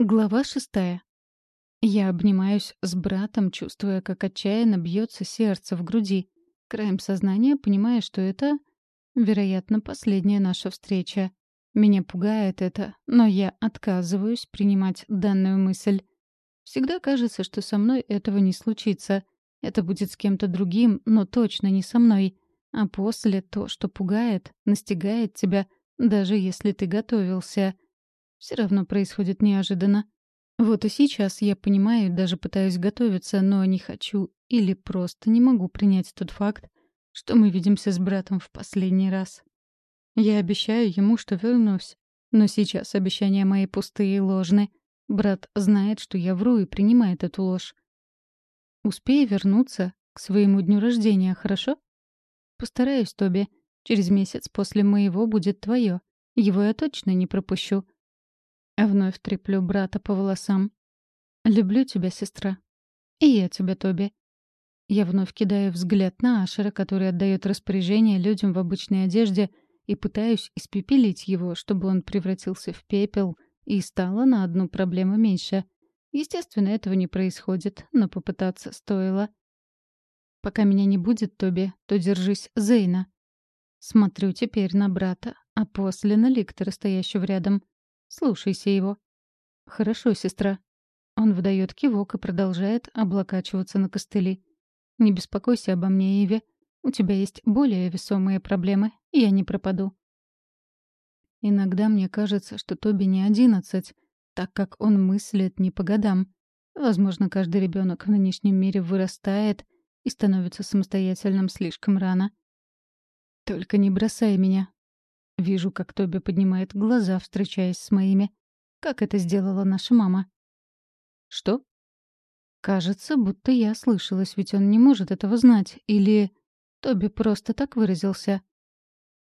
Глава шестая. Я обнимаюсь с братом, чувствуя, как отчаянно бьется сердце в груди. Краем сознания понимая, что это, вероятно, последняя наша встреча. Меня пугает это, но я отказываюсь принимать данную мысль. Всегда кажется, что со мной этого не случится. Это будет с кем-то другим, но точно не со мной. А после то, что пугает, настигает тебя, даже если ты готовился — все равно происходит неожиданно. Вот и сейчас я понимаю, даже пытаюсь готовиться, но не хочу или просто не могу принять тот факт, что мы видимся с братом в последний раз. Я обещаю ему, что вернусь, но сейчас обещания мои пустые и ложны. Брат знает, что я вру и принимает эту ложь. Успей вернуться к своему дню рождения, хорошо? Постараюсь, Тоби. Через месяц после моего будет твое. Его я точно не пропущу. А вновь треплю брата по волосам. «Люблю тебя, сестра». «И я тебя, Тоби». Я вновь кидаю взгляд на Ашера, который отдает распоряжение людям в обычной одежде, и пытаюсь испепелить его, чтобы он превратился в пепел, и стало на одну проблему меньше. Естественно, этого не происходит, но попытаться стоило. Пока меня не будет, Тоби, то держись Зейна. Смотрю теперь на брата, а после на Ликтора, стоящего рядом. Слушайся его». «Хорошо, сестра». Он выдает кивок и продолжает облокачиваться на костыли. «Не беспокойся обо мне, Иви. У тебя есть более весомые проблемы, и я не пропаду». Иногда мне кажется, что Тоби не одиннадцать, так как он мыслит не по годам. Возможно, каждый ребенок в нынешнем мире вырастает и становится самостоятельным слишком рано. «Только не бросай меня», Вижу, как Тоби поднимает глаза, встречаясь с моими. Как это сделала наша мама? Что? Кажется, будто я слышалась, ведь он не может этого знать. Или Тоби просто так выразился.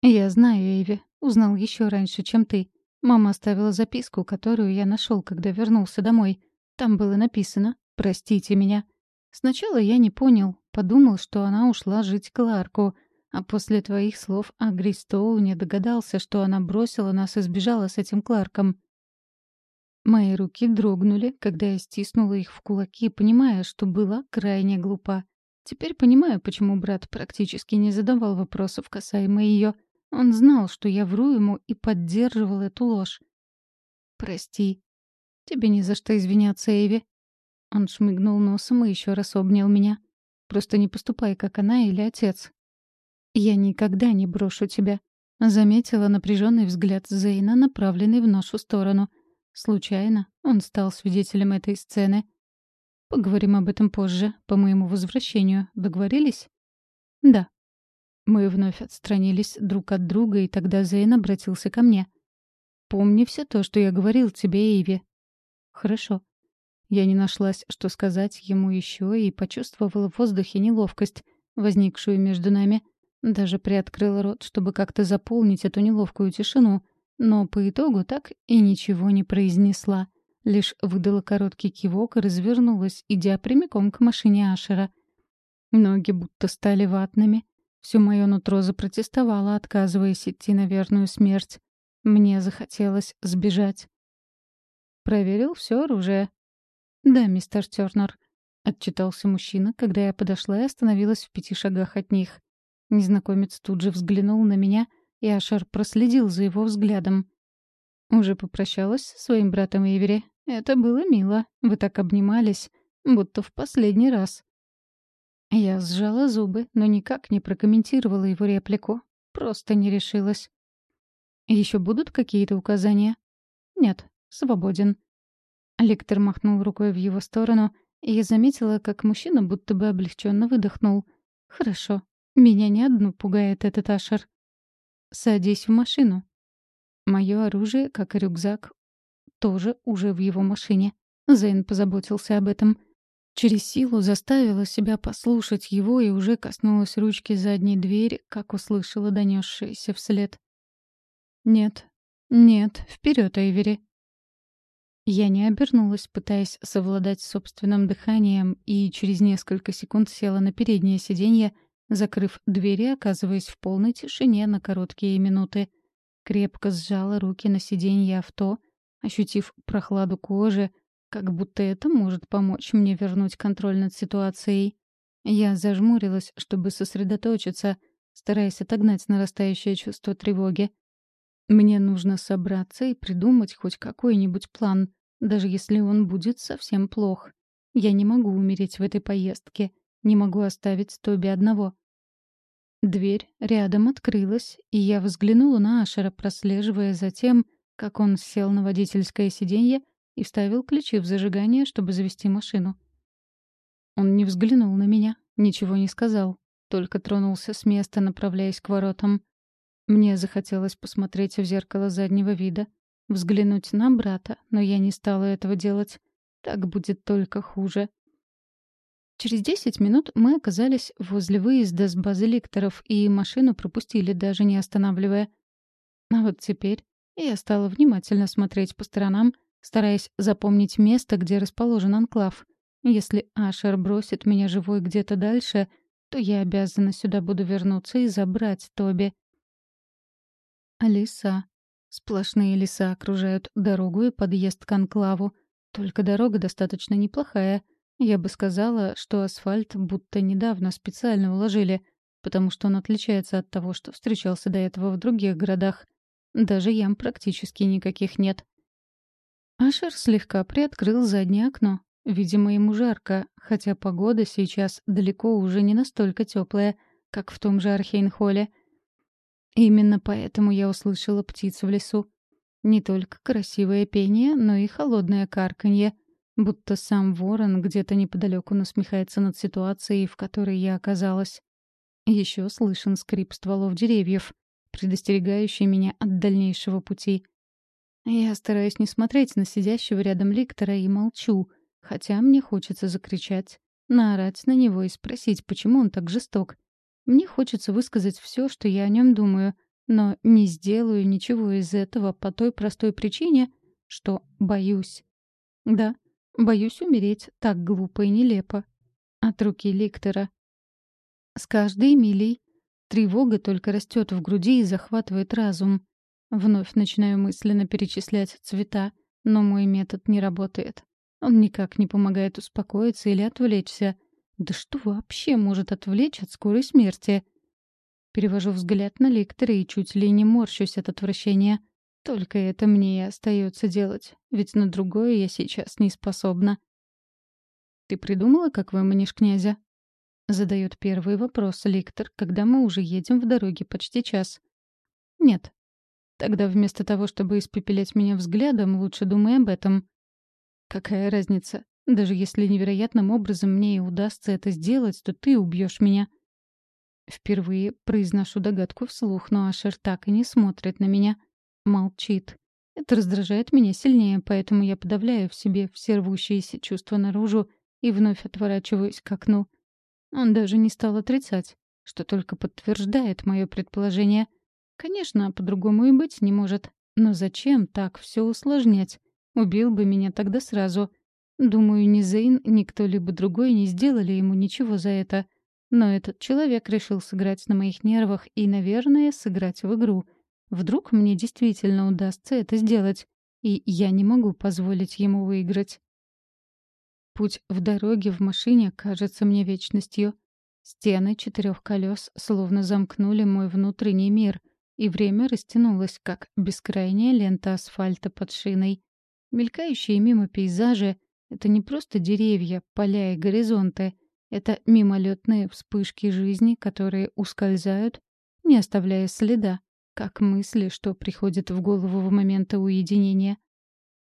Я знаю, Эйви. Узнал еще раньше, чем ты. Мама оставила записку, которую я нашел, когда вернулся домой. Там было написано «Простите меня». Сначала я не понял, подумал, что она ушла жить к Ларку — а после твоих слов о Гристоу не догадался, что она бросила нас и сбежала с этим Кларком. Мои руки дрогнули, когда я стиснула их в кулаки, понимая, что была крайне глупа. Теперь понимаю, почему брат практически не задавал вопросов касаемо ее. Он знал, что я вру ему и поддерживал эту ложь. «Прости. Тебе ни за что извиняться, Эви». Он шмыгнул носом и еще раз обнял меня. «Просто не поступай, как она или отец. «Я никогда не брошу тебя», — заметила напряженный взгляд Зейна, направленный в нашу сторону. Случайно он стал свидетелем этой сцены. «Поговорим об этом позже, по моему возвращению. Договорились?» «Да». Мы вновь отстранились друг от друга, и тогда Зейн обратился ко мне. «Помни все то, что я говорил тебе, Эйви». «Хорошо». Я не нашлась, что сказать ему еще, и почувствовала в воздухе неловкость, возникшую между нами — даже приоткрыла рот, чтобы как-то заполнить эту неловкую тишину, но по итогу так и ничего не произнесла. Лишь выдала короткий кивок и развернулась, идя прямиком к машине Ашера. Ноги будто стали ватными. Все мое нутро запротестовало, отказываясь идти на верную смерть. Мне захотелось сбежать. «Проверил все оружие?» «Да, мистер Тернер», — отчитался мужчина, когда я подошла и остановилась в пяти шагах от них. Незнакомец тут же взглянул на меня, и Ашер проследил за его взглядом. «Уже попрощалась со своим братом Ивери. Это было мило. Вы так обнимались, будто в последний раз». Я сжала зубы, но никак не прокомментировала его реплику. Просто не решилась. Еще будут какие-то указания?» «Нет, свободен». Лектор махнул рукой в его сторону, и я заметила, как мужчина будто бы облегченно выдохнул. «Хорошо, меня не одну пугает этот Ашер. Садись в машину. Мое оружие, как и рюкзак, тоже уже в его машине. Зейн позаботился об этом. Через силу заставила себя послушать его и уже коснулась ручки задней двери, как услышала донесшееся вслед. «Нет, нет, вперед, Эйвери!» Я не обернулась, пытаясь совладать с собственным дыханием, и через несколько секунд села на переднее сиденье, закрыв двери, оказываясь в полной тишине на короткие минуты. Крепко сжала руки на сиденье авто, ощутив прохладу кожи, как будто это может помочь мне вернуть контроль над ситуацией. Я зажмурилась, чтобы сосредоточиться, стараясь отогнать нарастающее чувство тревоги. Мне нужно собраться и придумать хоть какой-нибудь план, даже если он будет совсем плох. Я не могу умереть в этой поездке, не могу оставить Тоби одного. Дверь рядом открылась, и я взглянула на Ашера, прослеживая за тем, как он сел на водительское сиденье и вставил ключи в зажигание, чтобы завести машину. Он не взглянул на меня, ничего не сказал, только тронулся с места, направляясь к воротам. Мне захотелось посмотреть в зеркало заднего вида, взглянуть на брата, но я не стала этого делать. Так будет только хуже. Через десять минут мы оказались возле выезда с базы ликторов, и машину пропустили, даже не останавливая. А вот теперь я стала внимательно смотреть по сторонам, стараясь запомнить место, где расположен анклав. Если Ашер бросит меня живой где-то дальше, то я обязана сюда буду вернуться и забрать Тоби. Леса. Сплошные леса окружают дорогу и подъезд к анклаву. Только дорога достаточно неплохая. Я бы сказала, что асфальт будто недавно специально уложили, потому что он отличается от того, что встречался до этого в других городах. Даже ям практически никаких нет. Ашер слегка приоткрыл заднее окно. Видимо, ему жарко, хотя погода сейчас далеко уже не настолько теплая, как в том же Архейнхолле. Именно поэтому я услышала птицу в лесу. Не только красивое пение, но и холодное карканье, будто сам ворон где-то неподалеку насмехается над ситуацией, в которой я оказалась. Еще слышен скрип стволов деревьев, предостерегающий меня от дальнейшего пути. Я стараюсь не смотреть на сидящего рядом ликтора и молчу, хотя мне хочется закричать, наорать на него и спросить, почему он так жесток. Мне хочется высказать все, что я о нем думаю — но не сделаю ничего из этого по той простой причине, что боюсь. Да, боюсь умереть так глупо и нелепо. От руки Ликтора. С каждой милей тревога только растет в груди и захватывает разум. Вновь начинаю мысленно перечислять цвета, но мой метод не работает. Он никак не помогает успокоиться или отвлечься. Да что вообще может отвлечь от скорой смерти? Перевожу взгляд на ликтора и чуть ли не морщусь от отвращения. Только это мне и остается делать, ведь на другое я сейчас не способна. «Ты придумала, как выманишь князя?» Задает первый вопрос ликтор, когда мы уже едем в дороге почти час. «Нет». Тогда вместо того, чтобы испепелять меня взглядом, лучше думай об этом. Какая разница? Даже если невероятным образом мне и удастся это сделать, то ты убьешь меня. Впервые произношу догадку вслух, но Ашер так и не смотрит на меня. Молчит. Это раздражает меня сильнее, поэтому я подавляю в себе все рвущиеся чувства наружу и вновь отворачиваюсь к окну. Он даже не стал отрицать, что только подтверждает мое предположение. Конечно, по-другому и быть не может. Но зачем так все усложнять? Убил бы меня тогда сразу. Думаю, ни Зейн, ни кто-либо другой не сделали ему ничего за это. Но этот человек решил сыграть на моих нервах и, наверное, сыграть в игру. Вдруг мне действительно удастся это сделать, и я не могу позволить ему выиграть. Путь в дороге в машине кажется мне вечностью. Стены четырех колес словно замкнули мой внутренний мир, и время растянулось, как бескрайняя лента асфальта под шиной. Мелькающие мимо пейзажи — это не просто деревья, поля и горизонты — это мимолетные вспышки жизни, которые ускользают, не оставляя следа, как мысли, что приходят в голову в моменты уединения.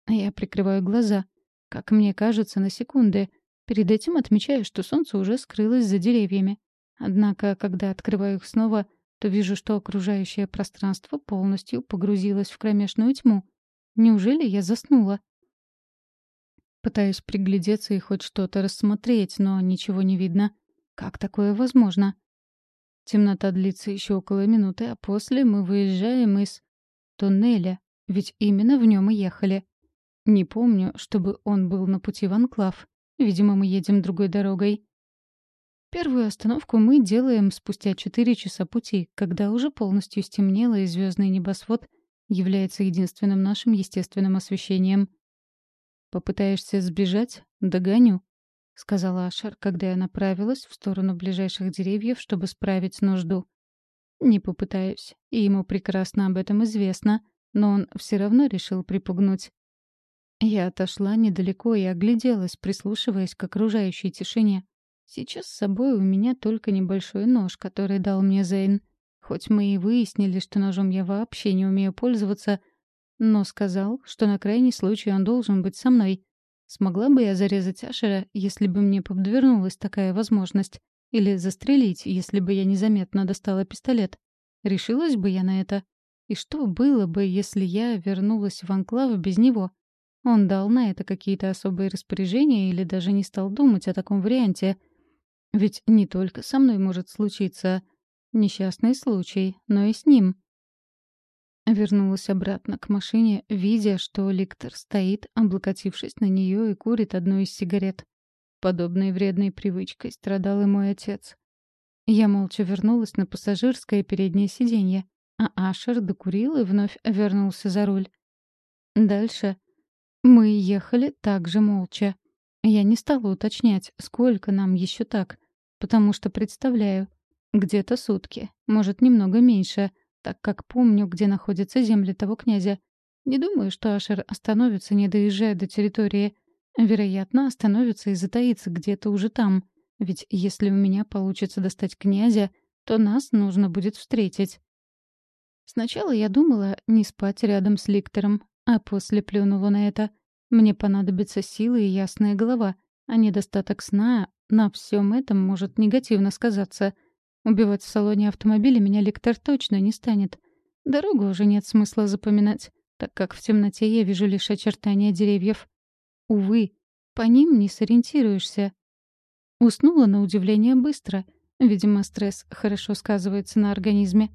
Я прикрываю глаза, как мне кажется, на секунды. Перед этим отмечаю, что солнце уже скрылось за деревьями. Однако, когда открываю их снова, то вижу, что окружающее пространство полностью погрузилось в кромешную тьму. Неужели я заснула? Пытаюсь приглядеться и хоть что-то рассмотреть, но ничего не видно. Как такое возможно? Темнота длится еще около минуты, а после мы выезжаем из туннеля, ведь именно в нем и ехали. Не помню, чтобы он был на пути в Анклав. Видимо, мы едем другой дорогой. Первую остановку мы делаем спустя четыре часа пути, когда уже полностью стемнело и звездный небосвод является единственным нашим естественным освещением. «Попытаешься сбежать? Догоню», — сказала Ашар, когда я направилась в сторону ближайших деревьев, чтобы справить нужду. «Не попытаюсь, и ему прекрасно об этом известно, но он все равно решил припугнуть». Я отошла недалеко и огляделась, прислушиваясь к окружающей тишине. Сейчас с собой у меня только небольшой нож, который дал мне Зейн. Хоть мы и выяснили, что ножом я вообще не умею пользоваться, но сказал, что на крайний случай он должен быть со мной. Смогла бы я зарезать Ашера, если бы мне подвернулась такая возможность? Или застрелить, если бы я незаметно достала пистолет? Решилась бы я на это? И что было бы, если я вернулась в Анклав без него? Он дал на это какие-то особые распоряжения или даже не стал думать о таком варианте — ведь не только со мной может случиться несчастный случай, но и с ним. Вернулась обратно к машине, видя, что Ликтор стоит, облокотившись на нее и курит одну из сигарет. Подобной вредной привычкой страдал и мой отец. Я молча вернулась на пассажирское переднее сиденье, а Ашер докурил и вновь вернулся за руль. Дальше мы ехали также молча. Я не стала уточнять, сколько нам еще так, потому что представляю. Где-то сутки, может, немного меньше, так как помню, где находятся земли того князя. Не думаю, что Ашер остановится, не доезжая до территории. Вероятно, остановится и затаится где-то уже там. Ведь если у меня получится достать князя, то нас нужно будет встретить. Сначала я думала не спать рядом с Ликтором, а после плюнула на это. Мне понадобится силы и ясная голова, а недостаток сна на всем этом может негативно сказаться. Убивать в салоне автомобиля меня лектор точно не станет. Дорогу уже нет смысла запоминать, так как в темноте я вижу лишь очертания деревьев. Увы, по ним не сориентируешься. Уснула на удивление быстро. Видимо, стресс хорошо сказывается на организме.